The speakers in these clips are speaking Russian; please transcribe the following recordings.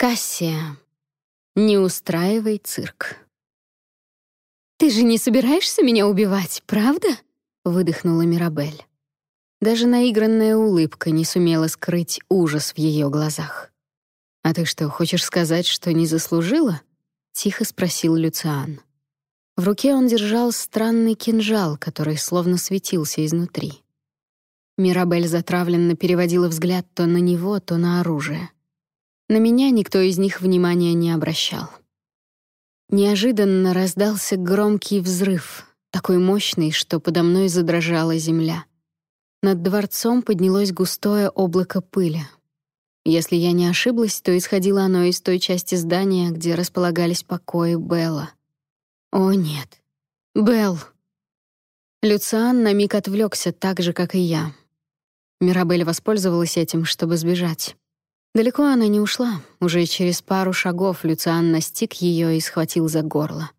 Кассия, не устраивай цирк. «Ты же не собираешься меня убивать, правда?» — выдохнула Мирабель. Даже наигранная улыбка не сумела скрыть ужас в ее глазах. «А ты что, хочешь сказать, что не заслужила?» — тихо спросил Люциан. В руке он держал странный кинжал, который словно светился изнутри. Мирабель затравленно переводила взгляд то на него, то на оружие. На меня никто из них внимания не обращал. Неожиданно раздался громкий взрыв, такой мощный, что подо мной задрожала земля. Над дворцом поднялось густое облако пыли. Если я не ошиблась, то исходило оно из той части здания, где располагались покои Белла. О нет. Белл. Люциан на миг отвлекся так же, как и я. Мирабель воспользовалась этим, чтобы сбежать. Далеко она не ушла. Уже через пару шагов Люциан настиг ее и схватил за горло.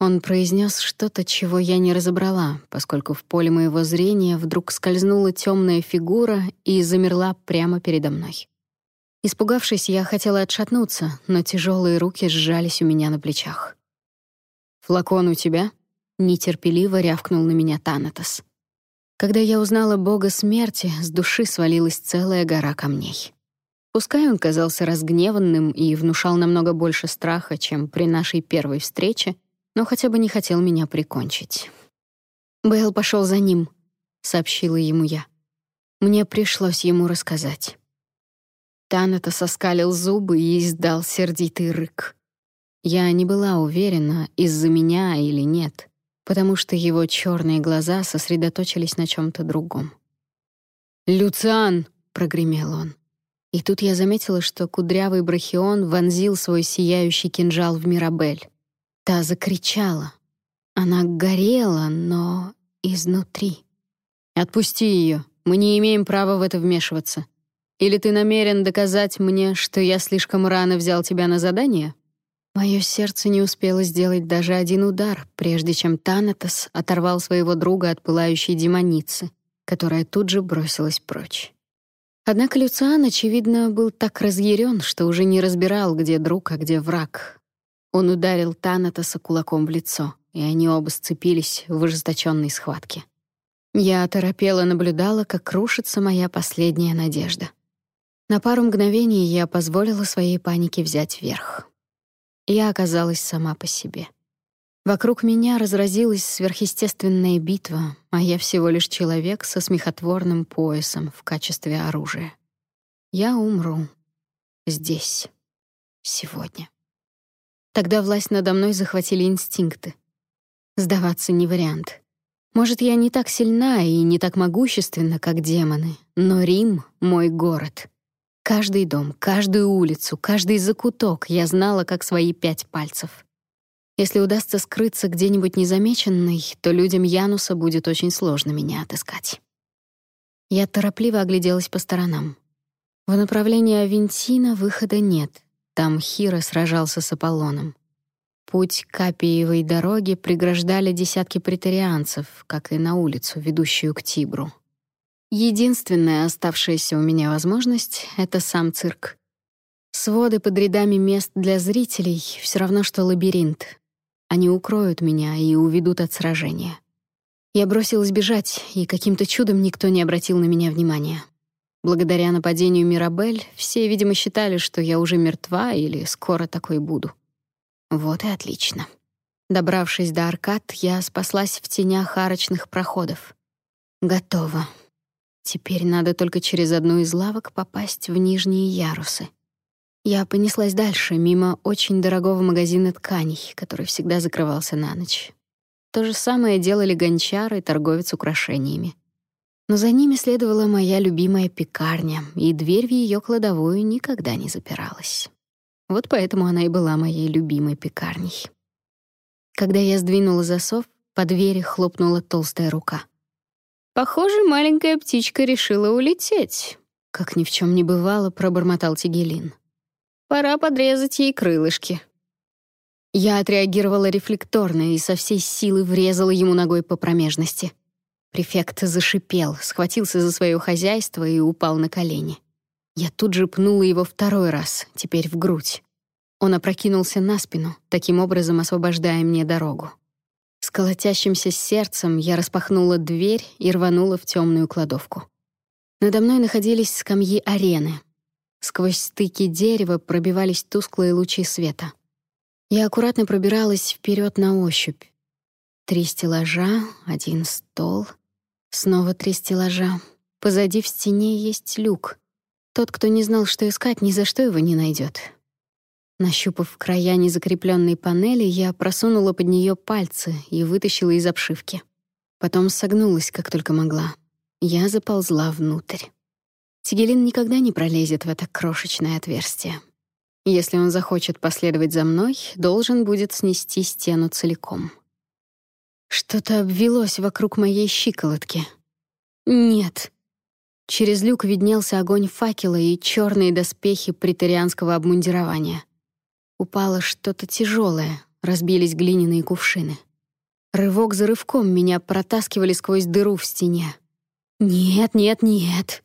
Он произнес что-то, чего я не разобрала, поскольку в поле моего зрения вдруг скользнула темная фигура и замерла прямо передо мной. Испугавшись, я хотела отшатнуться, но тяжелые руки сжались у меня на плечах. «Флакон у тебя?» — нетерпеливо рявкнул на меня Танатос. Когда я узнала бога смерти, с души свалилась целая гора камней. Пускай он казался разгневанным и внушал намного больше страха, чем при нашей первой встрече, но хотя бы не хотел меня прикончить. «Бэйл пошел за ним», — сообщила ему я. Мне пришлось ему рассказать. Танато соскалил зубы и издал сердитый рык. Я не была уверена, из-за меня или нет, потому что его черные глаза сосредоточились на чем то другом. «Люциан!» — прогремел он. И тут я заметила, что кудрявый брахион вонзил свой сияющий кинжал в Мирабель. Та закричала. Она горела, но изнутри. «Отпусти ее. Мы не имеем права в это вмешиваться. Или ты намерен доказать мне, что я слишком рано взял тебя на задание?» Мое сердце не успело сделать даже один удар, прежде чем Танатос оторвал своего друга от пылающей демоницы, которая тут же бросилась прочь. Однако Люциан, очевидно, был так разъярен, что уже не разбирал, где друг, а где враг, он ударил Танатоса кулаком в лицо, и они оба сцепились в ожесточенной схватке. Я оторопела наблюдала, как рушится моя последняя надежда. На пару мгновений я позволила своей панике взять верх. Я оказалась сама по себе. Вокруг меня разразилась сверхъестественная битва, а я всего лишь человек со смехотворным поясом в качестве оружия. Я умру. Здесь. Сегодня. Тогда власть надо мной захватили инстинкты. Сдаваться не вариант. Может, я не так сильна и не так могущественна, как демоны, но Рим — мой город. Каждый дом, каждую улицу, каждый закуток я знала, как свои пять пальцев. Если удастся скрыться где-нибудь незамеченной, то людям Януса будет очень сложно меня отыскать. Я торопливо огляделась по сторонам. В направлении Авентина выхода нет, там Хира сражался с Аполлоном. Путь к Капиевой дороге преграждали десятки претарианцев, как и на улицу, ведущую к Тибру. Единственная оставшаяся у меня возможность — это сам цирк. Своды под рядами мест для зрителей — все равно, что лабиринт. Они укроют меня и уведут от сражения. Я бросилась бежать, и каким-то чудом никто не обратил на меня внимания. Благодаря нападению Мирабель все, видимо, считали, что я уже мертва или скоро такой буду. Вот и отлично. Добравшись до аркад, я спаслась в тенях арочных проходов. Готово. Теперь надо только через одну из лавок попасть в нижние ярусы. Я понеслась дальше, мимо очень дорогого магазина тканей, который всегда закрывался на ночь. То же самое делали гончар и торговец украшениями. Но за ними следовала моя любимая пекарня, и дверь в ее кладовую никогда не запиралась. Вот поэтому она и была моей любимой пекарней. Когда я сдвинула засов, по двери хлопнула толстая рука. «Похоже, маленькая птичка решила улететь», — как ни в чем не бывало, пробормотал Тигелин. «Пора подрезать ей крылышки». Я отреагировала рефлекторно и со всей силы врезала ему ногой по промежности. Префект зашипел, схватился за свое хозяйство и упал на колени. Я тут же пнула его второй раз, теперь в грудь. Он опрокинулся на спину, таким образом освобождая мне дорогу. С колотящимся сердцем я распахнула дверь и рванула в темную кладовку. Надо мной находились скамьи арены. Сквозь стыки дерева пробивались тусклые лучи света. Я аккуратно пробиралась вперед на ощупь. Три стеллажа, один стол, снова три стеллажа. Позади в стене есть люк. Тот, кто не знал, что искать, ни за что его не найдет. Нащупав края незакрепленной панели, я просунула под нее пальцы и вытащила из обшивки. Потом согнулась, как только могла. Я заползла внутрь. Тигелин никогда не пролезет в это крошечное отверстие. Если он захочет последовать за мной, должен будет снести стену целиком. Что-то обвелось вокруг моей щиколотки. Нет. Через люк виднелся огонь факела и черные доспехи претарианского обмундирования. Упало что-то тяжелое, разбились глиняные кувшины. Рывок за рывком меня протаскивали сквозь дыру в стене. «Нет, нет, нет!»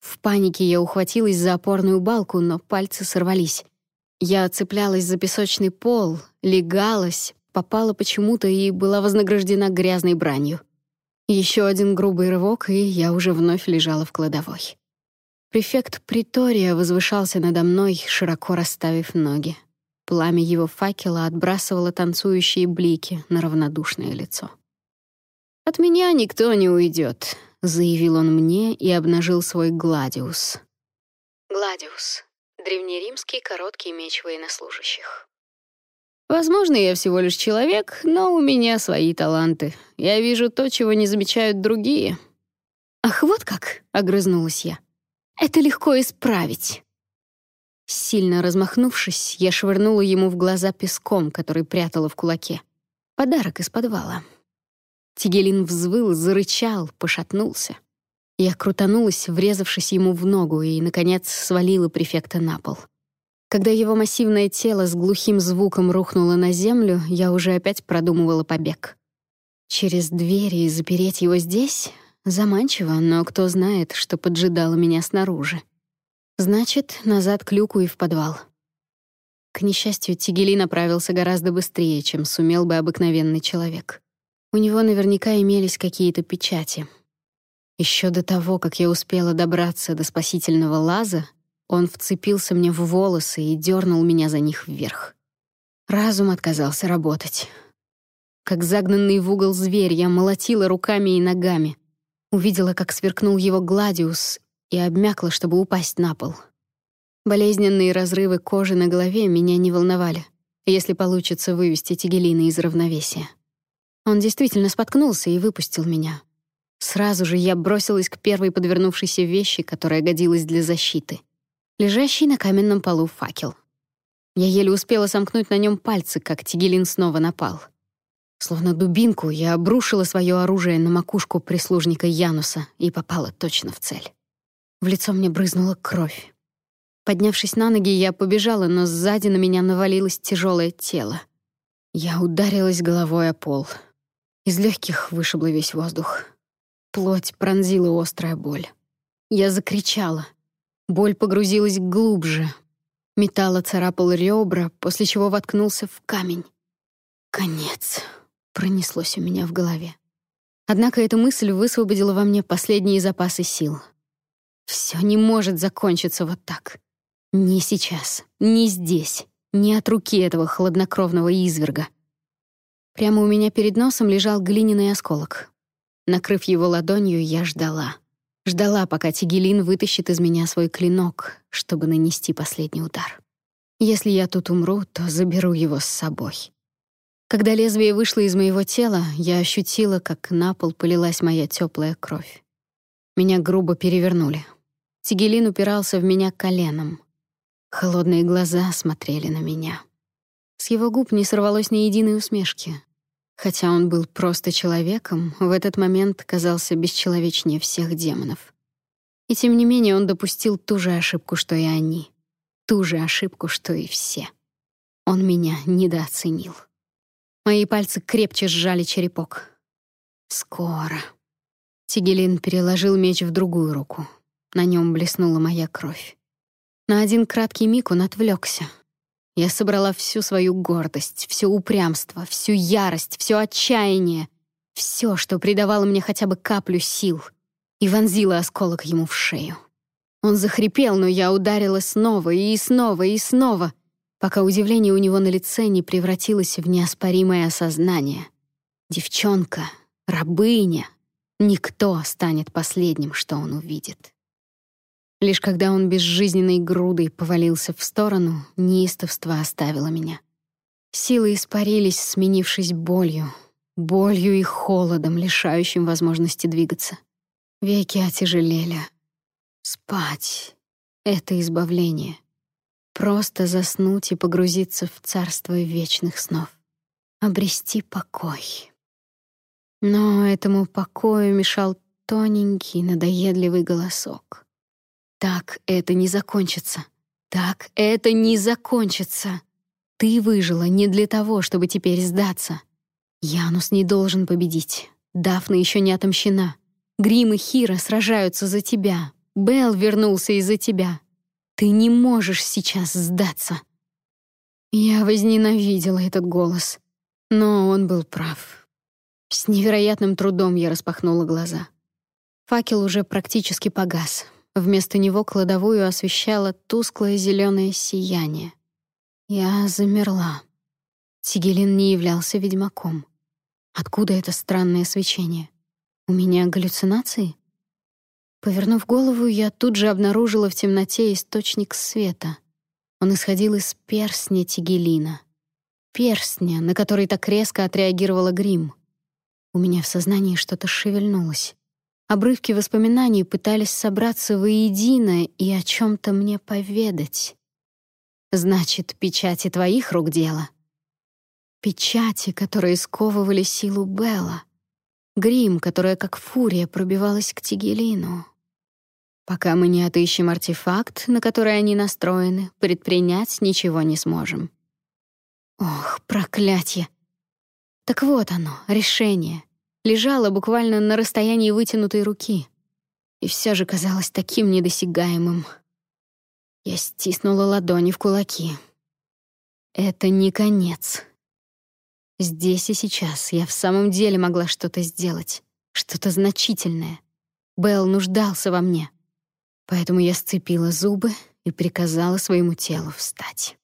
В панике я ухватилась за опорную балку, но пальцы сорвались. Я цеплялась за песочный пол, легалась, попала почему-то и была вознаграждена грязной бранью. Еще один грубый рывок, и я уже вновь лежала в кладовой. Префект Притория возвышался надо мной, широко расставив ноги. Пламя его факела отбрасывало танцующие блики на равнодушное лицо. «От меня никто не уйдет», — заявил он мне и обнажил свой гладиус. Гладиус — древнеримский короткий меч военнослужащих. «Возможно, я всего лишь человек, но у меня свои таланты. Я вижу то, чего не замечают другие». «Ах, вот как!» — огрызнулась я. «Это легко исправить». Сильно размахнувшись, я швырнула ему в глаза песком, который прятала в кулаке. Подарок из подвала. Тигелин взвыл, зарычал, пошатнулся. Я крутанулась, врезавшись ему в ногу, и, наконец, свалила префекта на пол. Когда его массивное тело с глухим звуком рухнуло на землю, я уже опять продумывала побег. Через двери и запереть его здесь — заманчиво, но кто знает, что поджидало меня снаружи. Значит, назад к люку и в подвал. К несчастью, Тигели направился гораздо быстрее, чем сумел бы обыкновенный человек. У него наверняка имелись какие-то печати. Еще до того, как я успела добраться до спасительного лаза, он вцепился мне в волосы и дернул меня за них вверх. Разум отказался работать. Как загнанный в угол зверь, я молотила руками и ногами. Увидела, как сверкнул его гладиус, и обмякла, чтобы упасть на пол. Болезненные разрывы кожи на голове меня не волновали, если получится вывести Тигелина из равновесия. Он действительно споткнулся и выпустил меня. Сразу же я бросилась к первой подвернувшейся вещи, которая годилась для защиты. Лежащий на каменном полу факел. Я еле успела сомкнуть на нем пальцы, как Тигелин снова напал. Словно дубинку я обрушила свое оружие на макушку прислужника Януса и попала точно в цель. В лицо мне брызнула кровь. Поднявшись на ноги, я побежала, но сзади на меня навалилось тяжелое тело. Я ударилась головой о пол — из легких вышибло весь воздух. Плоть пронзила острая боль. Я закричала. Боль погрузилась глубже. Металл царапал ребра, после чего воткнулся в камень. «Конец», — пронеслось у меня в голове. Однако эта мысль высвободила во мне последние запасы сил. Все не может закончиться вот так. Ни сейчас, ни здесь, ни от руки этого хладнокровного изверга. Прямо у меня перед носом лежал глиняный осколок. Накрыв его ладонью, я ждала. Ждала, пока Тигелин вытащит из меня свой клинок, чтобы нанести последний удар. Если я тут умру, то заберу его с собой. Когда лезвие вышло из моего тела, я ощутила, как на пол полилась моя теплая кровь. Меня грубо перевернули. Тигелин упирался в меня коленом. Холодные глаза смотрели на меня. С его губ не сорвалось ни единой усмешки, Хотя он был просто человеком, в этот момент казался бесчеловечнее всех демонов. И тем не менее он допустил ту же ошибку, что и они. Ту же ошибку, что и все. Он меня недооценил. Мои пальцы крепче сжали черепок. Скоро. Тигелин переложил меч в другую руку. На нем блеснула моя кровь. На один краткий миг он отвлекся. Я собрала всю свою гордость, все упрямство, всю ярость, все отчаяние, все, что придавало мне хотя бы каплю сил, и вонзила осколок ему в шею. Он захрипел, но я ударила снова и снова и снова, пока удивление у него на лице не превратилось в неоспоримое осознание. Девчонка, рабыня, никто станет последним, что он увидит. Лишь когда он безжизненной грудой повалился в сторону, неистовство оставило меня. Силы испарились, сменившись болью, болью и холодом, лишающим возможности двигаться. Веки отяжелели. Спать — это избавление. Просто заснуть и погрузиться в царство вечных снов. Обрести покой. Но этому покою мешал тоненький, надоедливый голосок. Так это не закончится. Так это не закончится. Ты выжила не для того, чтобы теперь сдаться. Янус не должен победить. Дафна еще не отомщена. Грим и Хира сражаются за тебя. Белл вернулся из-за тебя. Ты не можешь сейчас сдаться. Я возненавидела этот голос. Но он был прав. С невероятным трудом я распахнула глаза. Факел уже практически погас. Вместо него кладовую освещало тусклое зеленое сияние. Я замерла. Тигелин не являлся ведьмаком. Откуда это странное свечение? У меня галлюцинации? Повернув голову, я тут же обнаружила в темноте источник света. Он исходил из перстня Тигелина. Перстня, на который так резко отреагировала грим. У меня в сознании что-то шевельнулось. Обрывки воспоминаний пытались собраться воедино и о чем то мне поведать. Значит, печати твоих рук дело. Печати, которые сковывали силу Белла. Грим, которая как фурия пробивалась к Тигелину. Пока мы не отыщем артефакт, на который они настроены, предпринять ничего не сможем. Ох, проклятье! Так вот оно, решение лежала буквально на расстоянии вытянутой руки. И все же казалось таким недосягаемым. Я стиснула ладони в кулаки. Это не конец. Здесь и сейчас я в самом деле могла что-то сделать, что-то значительное. Белл нуждался во мне. Поэтому я сцепила зубы и приказала своему телу встать.